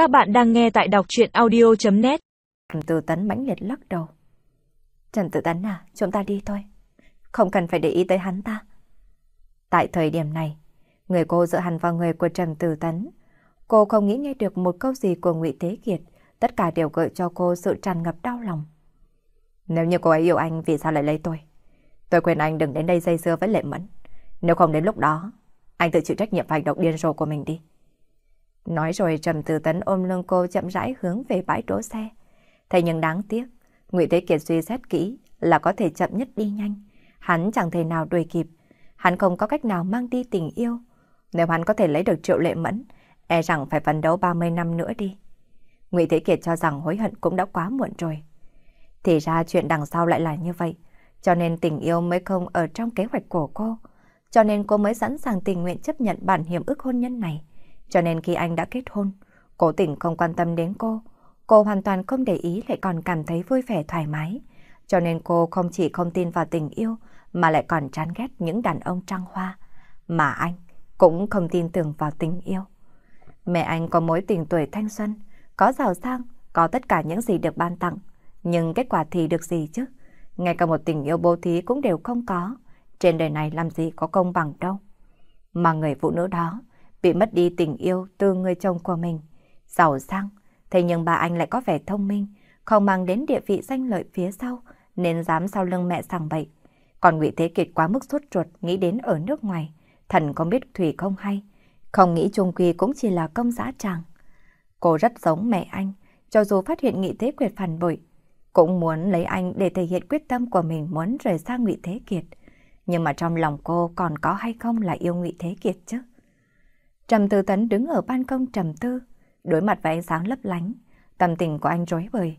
Các bạn đang nghe tại đọc chuyện audio.net Trần Tử Tấn mãnh liệt lắc đầu. Trần Tử Tấn à, chúng ta đi thôi. Không cần phải để ý tới hắn ta. Tại thời điểm này, người cô dựa hẳn vào người của Trần Tử Tấn. Cô không nghĩ nghe được một câu gì của Ngụy Thế Kiệt, tất cả đều gợi cho cô sự tràn ngập đau lòng. Nếu như cô ấy yêu anh, vì sao lại lấy tôi? Tôi khuyên anh đừng đến đây dây dưa với Lệ Mẫn. Nếu không đến lúc đó, anh tự chịu trách nhiệm hành động điên rồ của mình đi. Nói rồi Trầm Tử Tấn ôm lưng cô chậm rãi hướng về bãi đỗ xe. Thế nhưng đáng tiếc, Ngụy Thế Kiệt suy xét kỹ là có thể chậm nhất đi nhanh. Hắn chẳng thể nào đuổi kịp. Hắn không có cách nào mang đi tình yêu. Nếu hắn có thể lấy được triệu lệ mẫn, e rằng phải phấn đấu 30 năm nữa đi. Ngụy Thế Kiệt cho rằng hối hận cũng đã quá muộn rồi. Thì ra chuyện đằng sau lại là như vậy. Cho nên tình yêu mới không ở trong kế hoạch của cô. Cho nên cô mới sẵn sàng tình nguyện chấp nhận bản hiểm ước hôn nhân này. Cho nên khi anh đã kết hôn, cố tình không quan tâm đến cô. Cô hoàn toàn không để ý lại còn cảm thấy vui vẻ thoải mái. Cho nên cô không chỉ không tin vào tình yêu mà lại còn chán ghét những đàn ông trăng hoa. Mà anh cũng không tin tưởng vào tình yêu. Mẹ anh có mối tình tuổi thanh xuân, có giàu sang, có tất cả những gì được ban tặng. Nhưng kết quả thì được gì chứ? Ngay cả một tình yêu bố thí cũng đều không có. Trên đời này làm gì có công bằng đâu. Mà người phụ nữ đó bị mất đi tình yêu từ người chồng của mình. Giàu sang, thế nhưng bà anh lại có vẻ thông minh, không mang đến địa vị danh lợi phía sau, nên dám sau lưng mẹ sàng bậy. Còn Ngụy Thế Kiệt quá mức suốt ruột nghĩ đến ở nước ngoài, thần không biết thủy không hay, không nghĩ Trung Quy cũng chỉ là công giá tràng. Cô rất giống mẹ anh, cho dù phát hiện Ngụy Thế Kiệt phản bội, cũng muốn lấy anh để thể hiện quyết tâm của mình muốn rời xa Ngụy Thế Kiệt. Nhưng mà trong lòng cô còn có hay không là yêu Ngụy Thế Kiệt chứ? Trầm Tư Tấn đứng ở ban công trầm tư, đối mặt với ánh sáng lấp lánh, tâm tình của anh rối bời.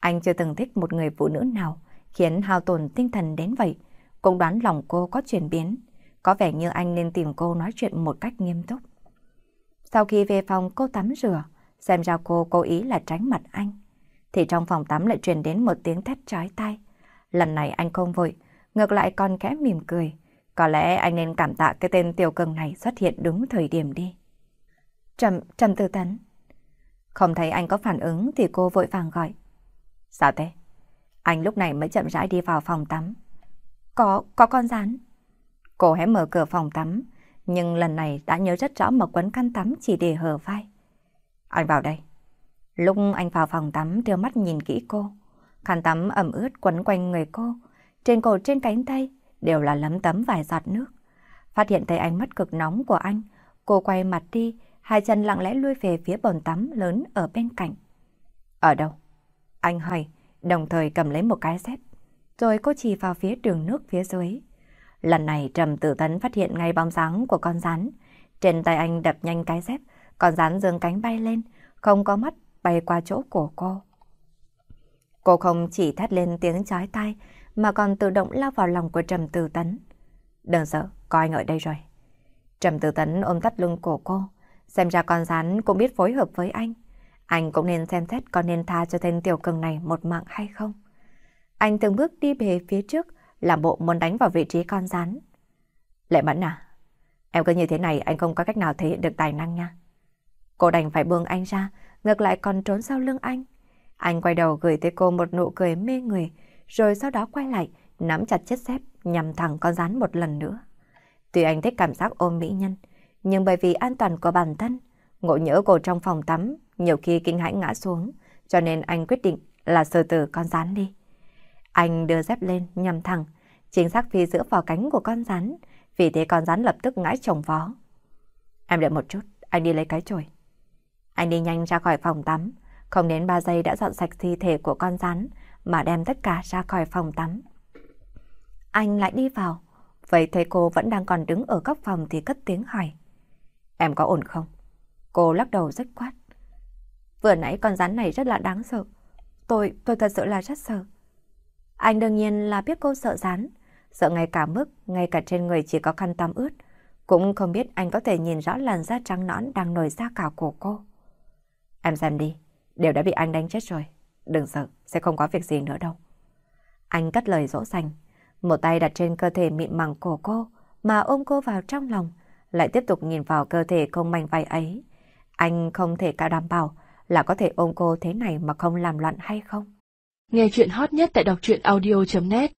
Anh chưa từng thích một người phụ nữ nào khiến hao tổn tinh thần đến vậy, cũng đoán lòng cô có chuyển biến, có vẻ như anh nên tìm cô nói chuyện một cách nghiêm túc. Sau khi về phòng cô tắm rửa, xem ra cô cố ý là tránh mặt anh, thì trong phòng tắm lại truyền đến một tiếng thét chói tai. Lần này anh không vội, ngược lại còn khẽ mỉm cười, có lẽ anh nên cảm tạ cái tên tiểu cường này xuất hiện đúng thời điểm đi. Trầm, Trầm Tư Tấn. Không thấy anh có phản ứng thì cô vội vàng gọi. Sao thế? Anh lúc này mới chậm rãi đi vào phòng tắm. Có, có con rắn. Cô hé mở cửa phòng tắm, nhưng lần này đã nhớ rất rõ một quấn khăn tắm chỉ để hở vai. Anh vào đây. Lúc anh vào phòng tắm đưa mắt nhìn kỹ cô. Khăn tắm ẩm ướt quấn quanh người cô. Trên cổ trên cánh tay đều là lấm tấm vài giọt nước. Phát hiện thấy ánh mắt cực nóng của anh, cô quay mặt đi, hai chân lặng lẽ lui về phía bồn tắm lớn ở bên cạnh. Ở đâu? Anh hỏi, đồng thời cầm lấy một cái dép. Rồi cô chỉ vào phía đường nước phía dưới. Lần này Trầm Tử Tấn phát hiện ngay bóng dáng của con rắn. Trên tay anh đập nhanh cái dép, con rắn dương cánh bay lên, không có mắt bay qua chỗ của cô. Cô không chỉ thét lên tiếng trái tay mà còn tự động lao vào lòng của Trầm Tử Tấn. Đừng sợ, có anh ở đây rồi. Trầm Tử Tấn ôm tắt lưng cổ cô, xem ra con rắn cũng biết phối hợp với anh. Anh cũng nên xem xét có nên tha cho tên tiểu cường này một mạng hay không. Anh từng bước đi về phía trước, làm bộ muốn đánh vào vị trí con rắn. Lệ Mẫn à, em cứ như thế này anh không có cách nào thể hiện được tài năng nha. Cô đành phải buông anh ra, ngược lại còn trốn sau lưng anh. Anh quay đầu gửi tới cô một nụ cười mê người, rồi sau đó quay lại, nắm chặt chiếc xếp nhằm thẳng con rắn một lần nữa. Tuy anh thích cảm giác ôm mỹ nhân, nhưng bởi vì an toàn của bản thân, ngộ nhỡ cô trong phòng tắm, nhiều khi kinh hãi ngã xuống, cho nên anh quyết định là sờ tử con rắn đi. Anh đưa dép lên nhằm thẳng, chính xác phi giữa vào cánh của con rắn, vì thế con rắn lập tức ngã chồng vó. Em đợi một chút, anh đi lấy cái chổi. Anh đi nhanh ra khỏi phòng tắm, không đến 3 giây đã dọn sạch thi thể của con rắn, mà đem tất cả ra khỏi phòng tắm. Anh lại đi vào, vậy thấy cô vẫn đang còn đứng ở góc phòng thì cất tiếng hỏi. Em có ổn không? Cô lắc đầu rất quát. Vừa nãy con rắn này rất là đáng sợ. Tôi, tôi thật sự là rất sợ. Anh đương nhiên là biết cô sợ rắn, sợ ngay cả mức, ngay cả trên người chỉ có khăn tắm ướt. Cũng không biết anh có thể nhìn rõ làn da trắng nõn đang nổi ra cả của cô. Em xem đi, đều đã bị anh đánh chết rồi. Đừng sợ, sẽ không có việc gì nữa đâu. Anh cất lời dỗ dành, một tay đặt trên cơ thể mịn màng của cô, mà ôm cô vào trong lòng, lại tiếp tục nhìn vào cơ thể không mảnh vải ấy. Anh không thể cả đảm bảo là có thể ôm cô thế này mà không làm loạn hay không? Nghe chuyện hot nhất tại đọc truyện audio.net